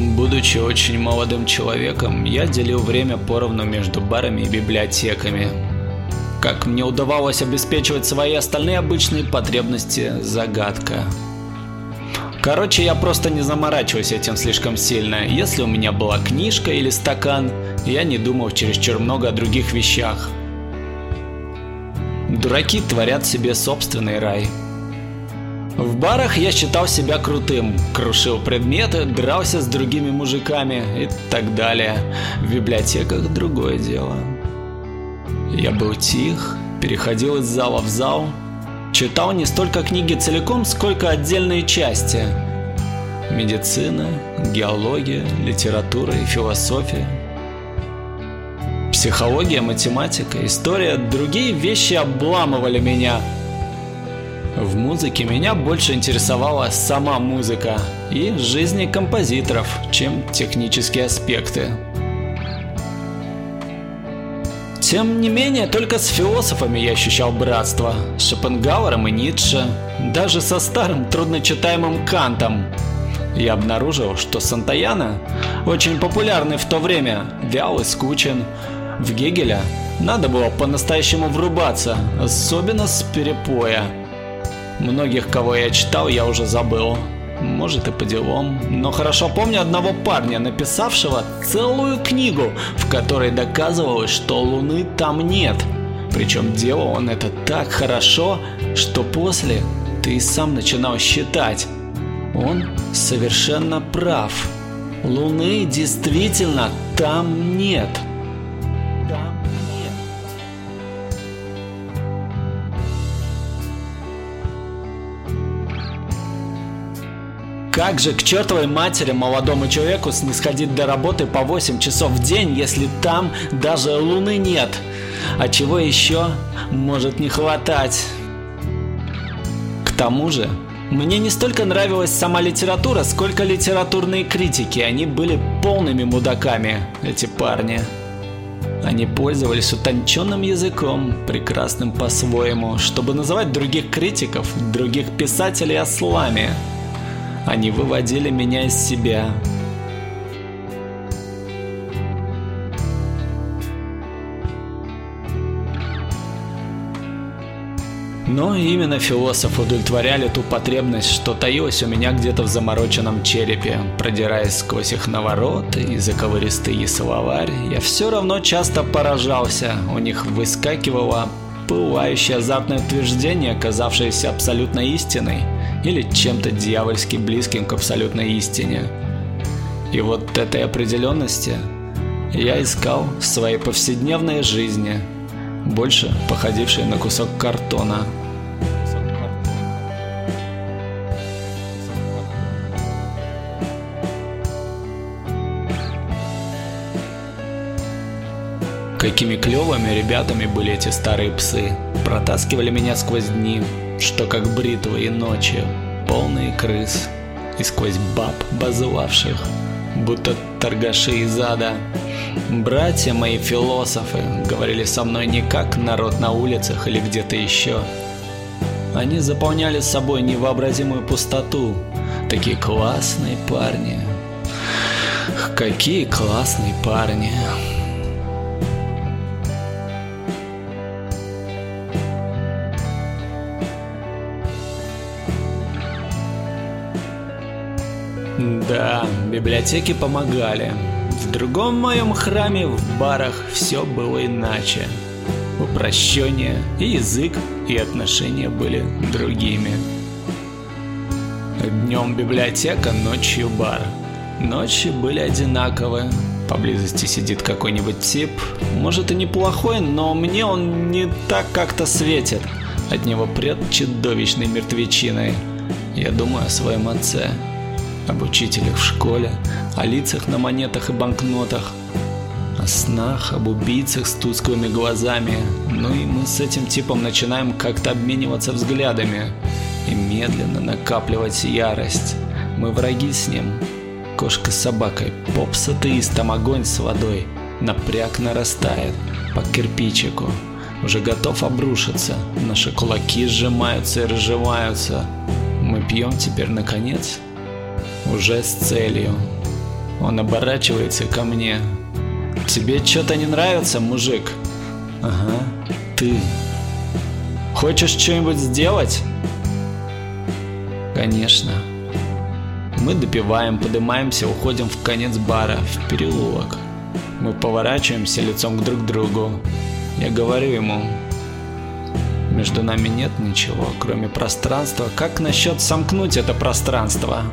Будучи очень молодым человеком, я делил время поровну между барами и библиотеками. Как мне удавалось обеспечивать свои остальные обычные потребности – загадка. Короче, я просто не заморачиваюсь этим слишком сильно. Если у меня была книжка или стакан, я не думал чересчур много о других вещах. Дураки творят себе собственный рай. В барах я считал себя крутым, крушил предметы, дрался с другими мужиками и так далее. В библиотеках другое дело. Я был тих, переходил из зала в зал, читал не столько книги целиком, сколько отдельные части. Медицина, геология, литература и философия. Психология, математика, история, другие вещи обламывали меня. В музыке меня больше интересовала сама музыка и жизни композиторов, чем технические аспекты. Тем не менее, только с философами я ощущал братство. С Шопенгауэром и Ницше. Даже со старым трудночитаемым Кантом. Я обнаружил, что Сантаяна, очень популярный в то время, вял и скучен. В Гегеля надо было по-настоящему врубаться, особенно с перепоя. Многих, кого я читал, я уже забыл может и по делам, но хорошо помню одного парня, написавшего целую книгу, в которой доказывалось, что Луны там нет. Причем делал он это так хорошо, что после ты и сам начинал считать. Он совершенно прав. Луны действительно там нет. Как же к чертовой матери молодому человеку снисходить до работы по 8 часов в день, если там даже луны нет? А чего еще может не хватать? К тому же, мне не столько нравилась сама литература, сколько литературные критики. Они были полными мудаками, эти парни. Они пользовались утонченным языком, прекрасным по-своему, чтобы называть других критиков, других писателей ослами. Они выводили меня из себя. Но именно философы удовлетворяли ту потребность, что таилась у меня где-то в замороченном черепе. Продираясь сквозь их навороты и заковыристые словарь, я все равно часто поражался. У них выскакивало пылающее азартное утверждение, казавшееся абсолютно истиной – или чем-то дьявольски близким к абсолютной истине. И вот этой определенности я искал в своей повседневной жизни, больше походившей на кусок картона. Какими клевыми ребятами были эти старые псы. Протаскивали меня сквозь дни, что как бритвы и ночью, полные крыс, и сквозь баб базовавших, будто торгаши из ада. Братья мои философы говорили со мной не как народ на улицах или где-то еще. Они заполняли собой невообразимую пустоту. Такие классные парни. Какие классные парни. Да, библиотеки помогали. В другом моем храме, в барах, все было иначе. Упрощение, и язык, и отношения были другими. Днем библиотека, ночью бар. Ночи были одинаковы. Поблизости сидит какой-нибудь тип. Может и неплохой, но мне он не так как-то светит. От него прет чудовищной мертвечиной. Я думаю о своем отце об учителях в школе, о лицах на монетах и банкнотах, о снах, об убийцах с тусклыми глазами. Ну и мы с этим типом начинаем как-то обмениваться взглядами и медленно накапливать ярость. Мы враги с ним. Кошка с собакой, поп с атеистом, огонь с водой. Напряг нарастает по кирпичику. Уже готов обрушиться. Наши кулаки сжимаются и разжимаются. Мы пьем теперь наконец уже с целью. Он оборачивается ко мне. Тебе что-то не нравится, мужик? Ага, ты. Хочешь что-нибудь сделать? Конечно. Мы допиваем, поднимаемся, уходим в конец бара, в переулок. Мы поворачиваемся лицом к друг другу. Я говорю ему, между нами нет ничего, кроме пространства. Как насчет сомкнуть это пространство?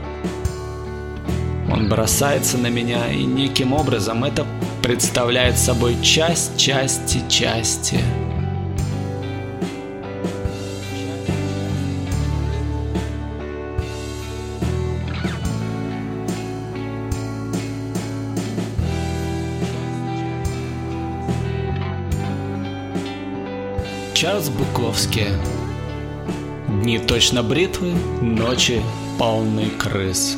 Он бросается на меня, и неким образом это представляет собой часть части части. Чарльз Буковский. Дни точно бритвы, ночи полный крыс.